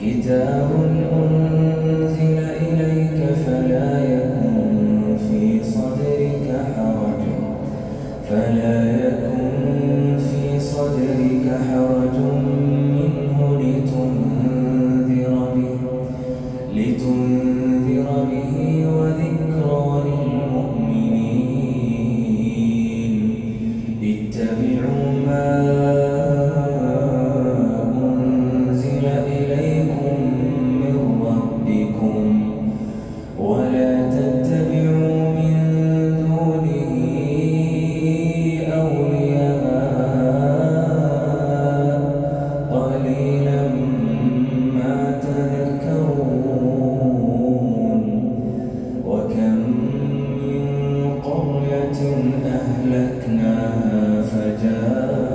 كتاب أنزل إليك فلا يكن في صدرك حرج. فلا يكن فجاءت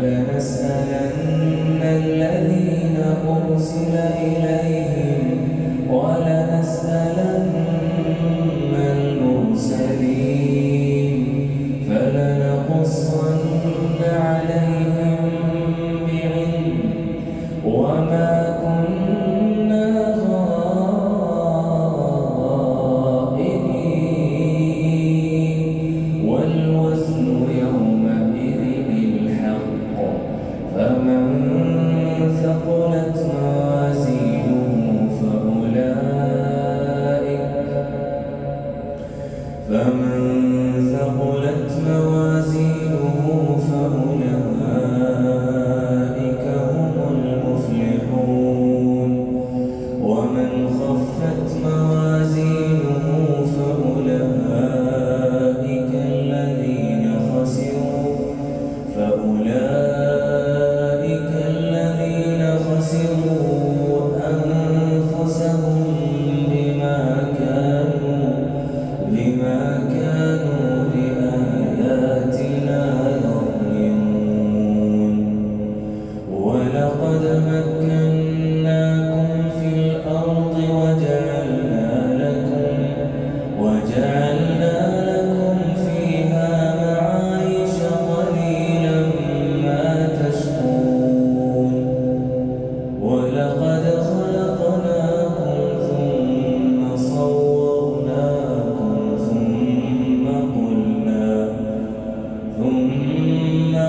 فلنسألن الذين أرسل إليهم Senhor.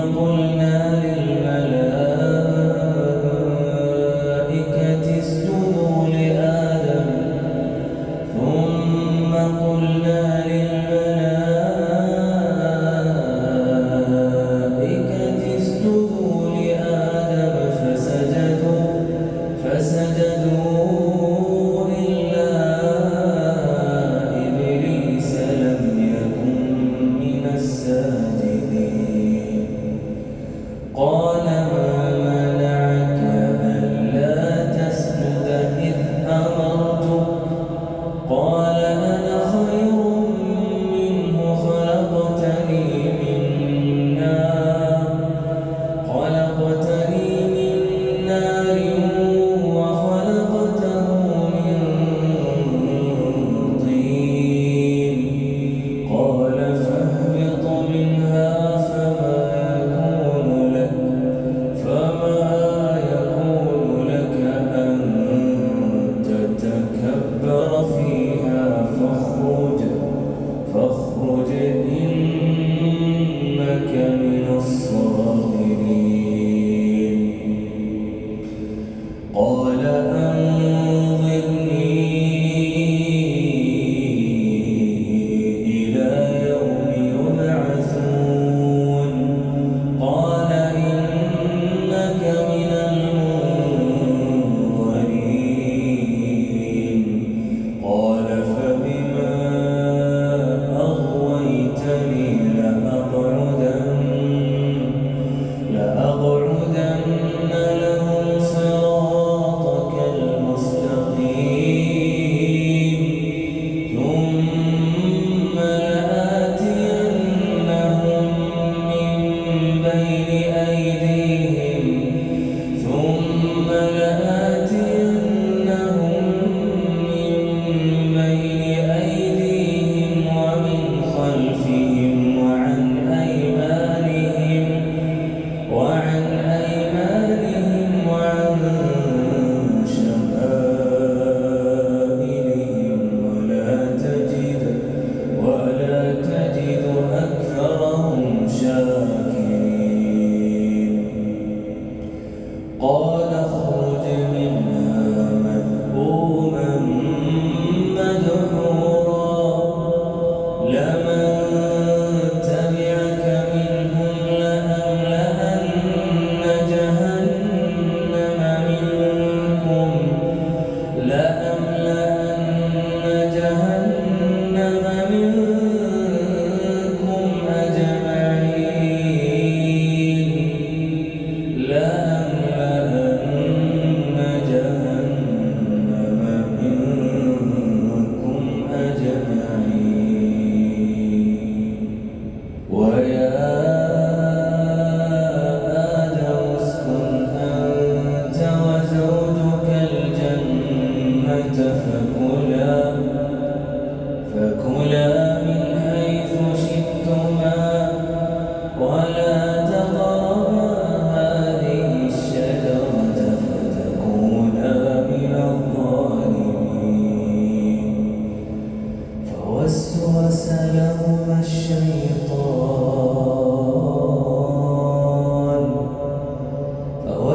قلنا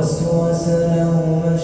وقال ما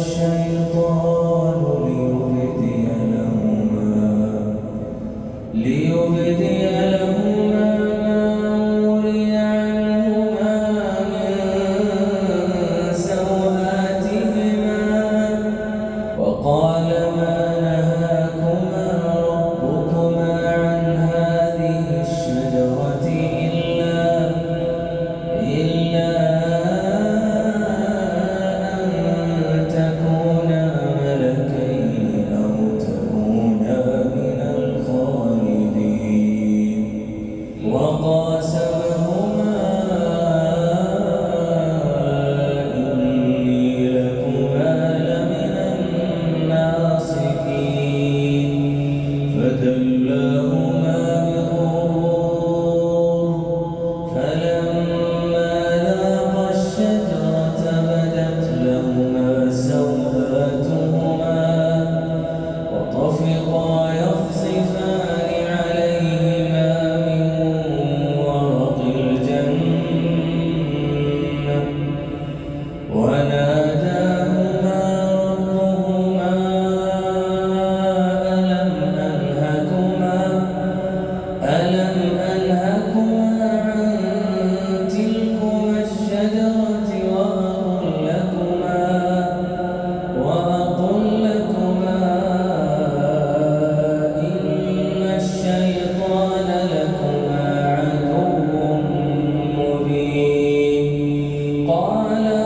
قال